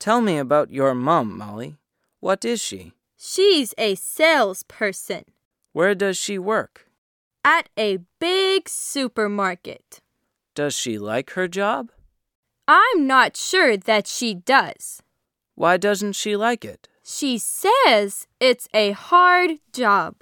Tell me about your mum, Molly. What is she? She's a salesperson Where does she work? at a big supermarket. Does she like her job? I'm not sure that she does. Why doesn't she like it? She says it's a hard job.